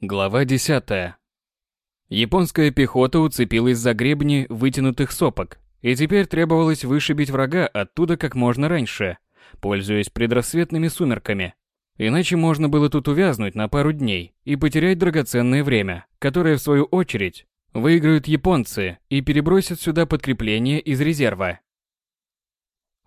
Глава 10. Японская пехота уцепилась за гребни вытянутых сопок, и теперь требовалось вышибить врага оттуда как можно раньше, пользуясь предрассветными сумерками. Иначе можно было тут увязнуть на пару дней и потерять драгоценное время, которое в свою очередь выиграют японцы и перебросят сюда подкрепление из резерва.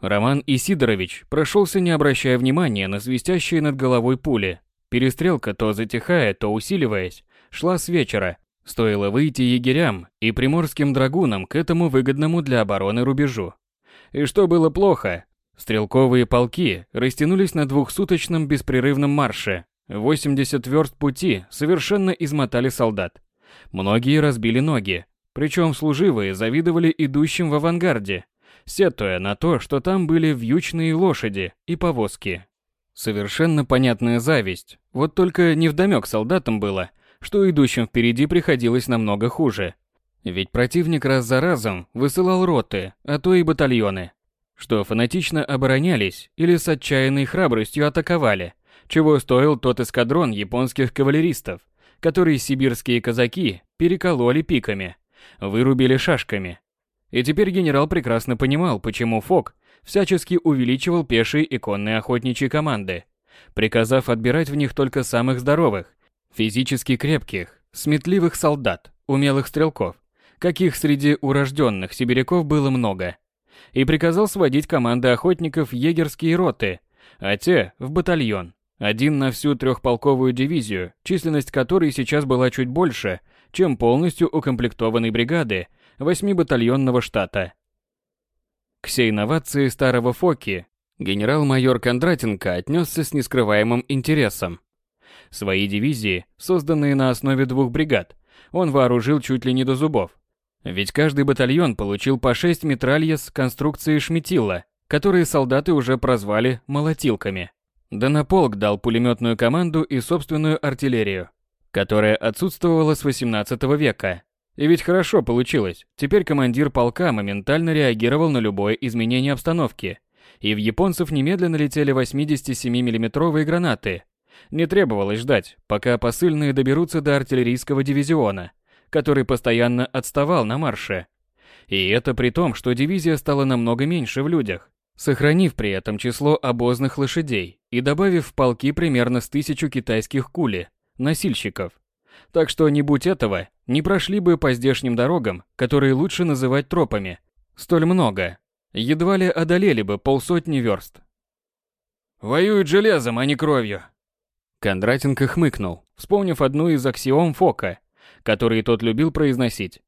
Роман Исидорович прошелся, не обращая внимания на свистящие над головой пули, Перестрелка, то затихая, то усиливаясь, шла с вечера. Стоило выйти егерям и приморским драгунам к этому выгодному для обороны рубежу. И что было плохо, стрелковые полки растянулись на двухсуточном беспрерывном марше. 80 верст пути совершенно измотали солдат. Многие разбили ноги, причем служивые завидовали идущим в авангарде, сетуя на то, что там были вьючные лошади и повозки. Совершенно понятная зависть. Вот только невдомёк солдатам было, что идущим впереди приходилось намного хуже. Ведь противник раз за разом высылал роты, а то и батальоны, что фанатично оборонялись или с отчаянной храбростью атаковали, чего стоил тот эскадрон японских кавалеристов, который сибирские казаки перекололи пиками, вырубили шашками. И теперь генерал прекрасно понимал, почему Фок всячески увеличивал пешие и конные охотничьи команды, приказав отбирать в них только самых здоровых, физически крепких, сметливых солдат, умелых стрелков, каких среди урожденных сибиряков было много, и приказал сводить команды охотников в егерские роты, а те – в батальон, один на всю трехполковую дивизию, численность которой сейчас была чуть больше, чем полностью укомплектованной бригады восьмибатальонного штата – к сей инновации старого Фоки генерал-майор Кондратенко отнесся с нескрываемым интересом. Свои дивизии, созданные на основе двух бригад, он вооружил чуть ли не до зубов. Ведь каждый батальон получил по 6 с конструкцией Шметилла, которые солдаты уже прозвали «молотилками». Да на полк дал пулеметную команду и собственную артиллерию, которая отсутствовала с 18 века. И ведь хорошо получилось. Теперь командир полка моментально реагировал на любое изменение обстановки. И в японцев немедленно летели 87 миллиметровые гранаты. Не требовалось ждать, пока посыльные доберутся до артиллерийского дивизиона, который постоянно отставал на марше. И это при том, что дивизия стала намного меньше в людях, сохранив при этом число обозных лошадей и добавив в полки примерно с тысячу китайских кули, носильщиков. Так что не будь этого, не прошли бы по здешним дорогам, которые лучше называть тропами. Столь много. Едва ли одолели бы полсотни верст. «Воюют железом, а не кровью!» Кондратенко хмыкнул, вспомнив одну из аксиом Фока, которые тот любил произносить.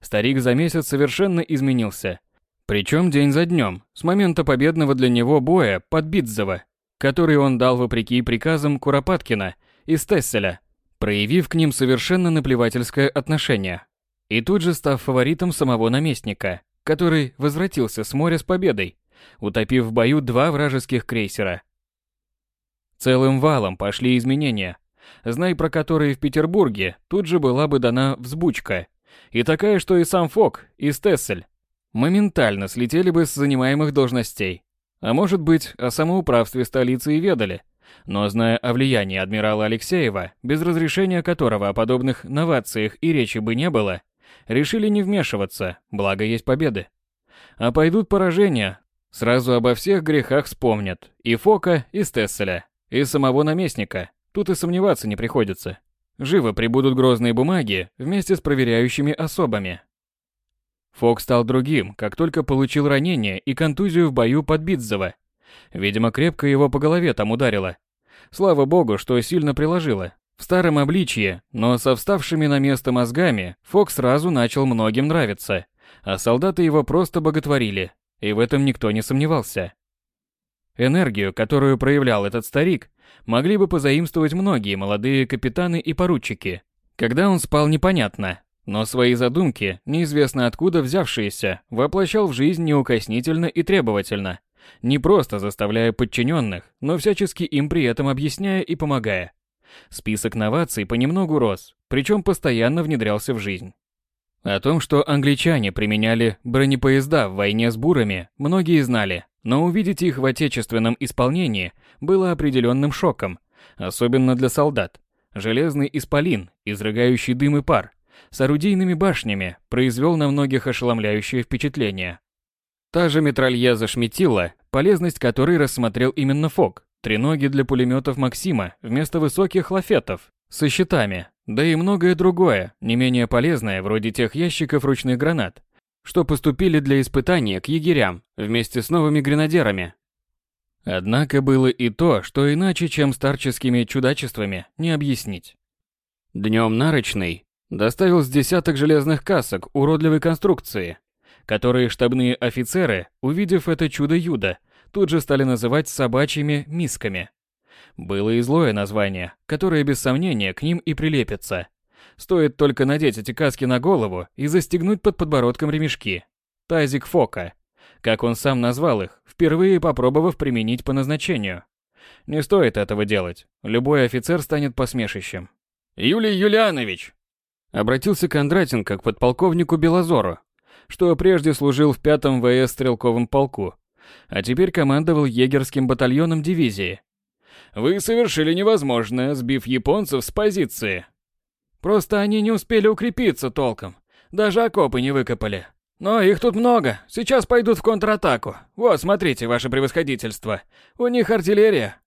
Старик за месяц совершенно изменился. Причем день за днем, с момента победного для него боя под Битзово, который он дал вопреки приказам Куропаткина и Стесселя, проявив к ним совершенно наплевательское отношение. И тут же став фаворитом самого наместника, который возвратился с моря с победой, утопив в бою два вражеских крейсера. Целым валом пошли изменения, знай про которые в Петербурге тут же была бы дана взбучка, и такая, что и сам Фок, и Стессель моментально слетели бы с занимаемых должностей. А может быть, о самоуправстве столицы и ведали, но зная о влиянии адмирала Алексеева, без разрешения которого о подобных новациях и речи бы не было, решили не вмешиваться, благо есть победы. А пойдут поражения, сразу обо всех грехах вспомнят, и Фока, и Стесселя, и самого наместника, тут и сомневаться не приходится. Живо прибудут грозные бумаги вместе с проверяющими особами. Фок стал другим, как только получил ранение и контузию в бою под Битзово, Видимо, крепко его по голове там ударило. Слава богу, что сильно приложило. В старом обличье, но со вставшими на место мозгами, Фокс сразу начал многим нравиться, а солдаты его просто боготворили, и в этом никто не сомневался. Энергию, которую проявлял этот старик, могли бы позаимствовать многие молодые капитаны и поручики. Когда он спал, непонятно, но свои задумки, неизвестно откуда взявшиеся, воплощал в жизнь неукоснительно и требовательно не просто заставляя подчиненных, но всячески им при этом объясняя и помогая. Список новаций понемногу рос, причем постоянно внедрялся в жизнь. О том, что англичане применяли бронепоезда в войне с бурами, многие знали, но увидеть их в отечественном исполнении было определенным шоком, особенно для солдат, железный исполин, изрыгающий дым и пар, с орудийными башнями, произвел на многих ошеломляющее впечатление. Та же метрольеза Шметила, полезность которой рассмотрел именно Фок, треноги для пулеметов Максима вместо высоких лафетов, со щитами, да и многое другое, не менее полезное, вроде тех ящиков ручных гранат, что поступили для испытания к егерям вместе с новыми гренадерами. Однако было и то, что иначе, чем старческими чудачествами, не объяснить. Днем нарочный доставил с десяток железных касок уродливой конструкции, которые штабные офицеры, увидев это чудо-юдо, тут же стали называть собачьими мисками. Было и злое название, которое без сомнения к ним и прилепится. Стоит только надеть эти каски на голову и застегнуть под подбородком ремешки. Тазик Фока, как он сам назвал их, впервые попробовав применить по назначению. Не стоит этого делать, любой офицер станет посмешищем. «Юлий Юлианович!» Обратился Кондратенко к подполковнику Белозору, что прежде служил в пятом ВС стрелковом полку, а теперь командовал егерским батальоном дивизии. «Вы совершили невозможное, сбив японцев с позиции. Просто они не успели укрепиться толком, даже окопы не выкопали. Но их тут много, сейчас пойдут в контратаку. Вот, смотрите, ваше превосходительство, у них артиллерия».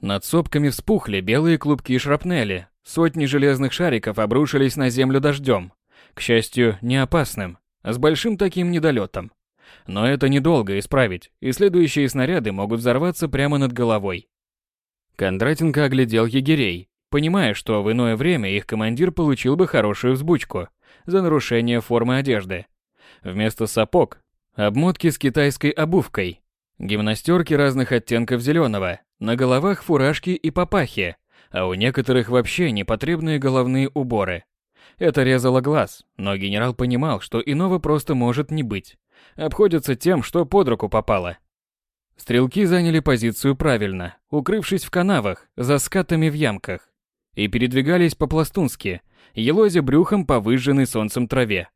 Над сопками вспухли белые клубки шрапнели, сотни железных шариков обрушились на землю дождем. К счастью, не опасным, а с большим таким недолетом. Но это недолго исправить, и следующие снаряды могут взорваться прямо над головой. Кондратенко оглядел егерей, понимая, что в иное время их командир получил бы хорошую взбучку за нарушение формы одежды. Вместо сапог – обмотки с китайской обувкой, гимнастерки разных оттенков зеленого, на головах фуражки и папахи, а у некоторых вообще непотребные головные уборы. Это резало глаз, но генерал понимал, что иного просто может не быть. Обходится тем, что под руку попало. Стрелки заняли позицию правильно, укрывшись в канавах, за скатами в ямках, и передвигались по-пластунски, елозя брюхом по выжженной солнцем траве.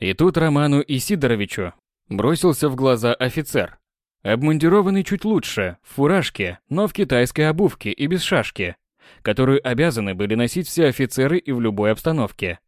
И тут Роману и Сидоровичу бросился в глаза офицер. Обмундированный чуть лучше, в фуражке, но в китайской обувке и без шашки, которую обязаны были носить все офицеры и в любой обстановке.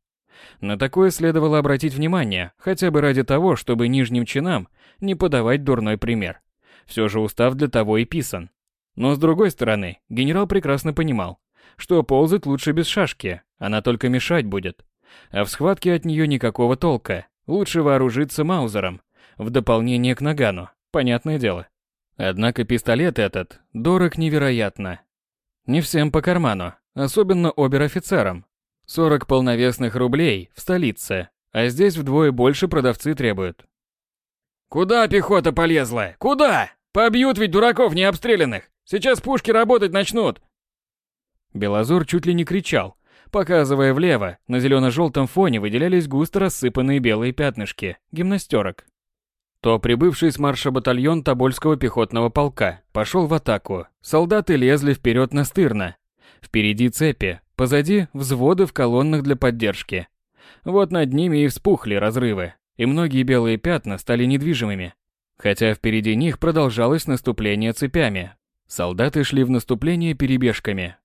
На такое следовало обратить внимание, хотя бы ради того, чтобы нижним чинам не подавать дурной пример. Все же устав для того и писан. Но с другой стороны, генерал прекрасно понимал, что ползать лучше без шашки, она только мешать будет. А в схватке от нее никакого толка, лучше вооружиться маузером, в дополнение к нагану, понятное дело. Однако пистолет этот дорог невероятно. Не всем по карману, особенно обер-офицерам, 40 полновесных рублей в столице, а здесь вдвое больше продавцы требуют. «Куда пехота полезла? Куда? Побьют ведь дураков необстрелянных! Сейчас пушки работать начнут!» Белозор чуть ли не кричал, показывая влево, на зелено-желтом фоне выделялись густо рассыпанные белые пятнышки гимнастерок. То прибывший с марша батальон Тобольского пехотного полка пошел в атаку. Солдаты лезли вперед настырно. Впереди цепи, Позади взводы в колоннах для поддержки. Вот над ними и вспухли разрывы, и многие белые пятна стали недвижимыми. Хотя впереди них продолжалось наступление цепями. Солдаты шли в наступление перебежками.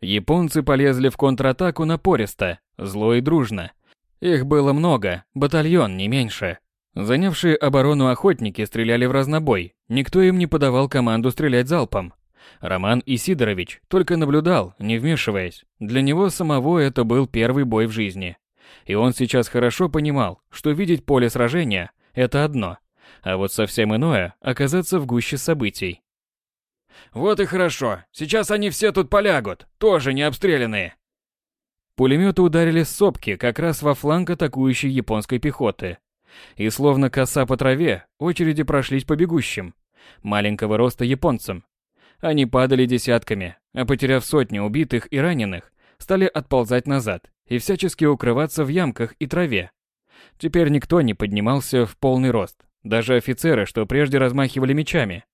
Японцы полезли в контратаку напористо, зло и дружно. Их было много, батальон не меньше. Занявшие оборону охотники стреляли в разнобой, никто им не подавал команду стрелять залпом. Роман Исидорович только наблюдал, не вмешиваясь. Для него самого это был первый бой в жизни. И он сейчас хорошо понимал, что видеть поле сражения – это одно, а вот совсем иное – оказаться в гуще событий. «Вот и хорошо, сейчас они все тут полягут, тоже не обстрелянные!» Пулеметы ударили с сопки как раз во фланг атакующей японской пехоты. И словно коса по траве, очереди прошлись по бегущим, маленького роста японцам, они падали десятками, а потеряв сотни убитых и раненых, стали отползать назад и всячески укрываться в ямках и траве. Теперь никто не поднимался в полный рост, даже офицеры, что прежде размахивали мечами.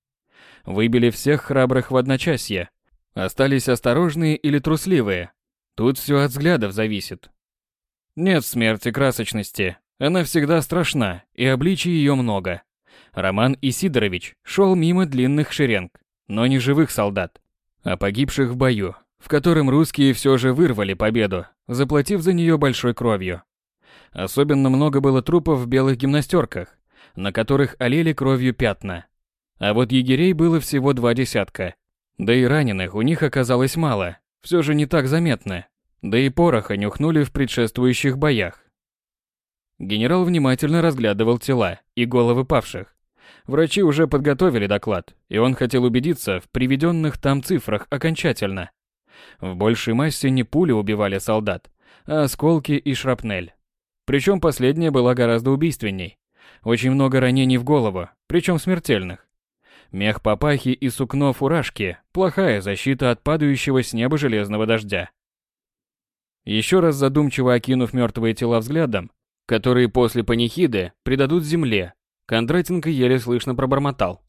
Выбили всех храбрых в одночасье. Остались осторожные или трусливые. Тут все от взглядов зависит. Нет смерти красочности. Она всегда страшна, и обличий ее много. Роман Исидорович шел мимо длинных шеренг, но не живых солдат, а погибших в бою. в котором русские все же вырвали победу, заплатив за нее большой кровью. Особенно много было трупов в белых гимнастерках, на которых олели кровью пятна. А вот егерей было всего два десятка. Да и раненых у них оказалось мало, все же не так заметно. Да и пороха нюхнули в предшествующих боях. Генерал внимательно разглядывал тела и головы павших. Врачи уже подготовили доклад, и он хотел убедиться в приведенных там цифрах окончательно. В большей массе не пули убивали солдат, а осколки и шрапнель. Причем последняя была гораздо убийственней. Очень много ранений в голову, причем смертельных. Мех папахи и сукно фуражки – плохая защита от падающего с неба железного дождя. Еще раз задумчиво окинув мертвые тела взглядом, которые после панихиды предадут земле, Кондратенко еле слышно пробормотал.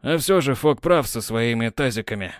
А все же Фок прав со своими тазиками.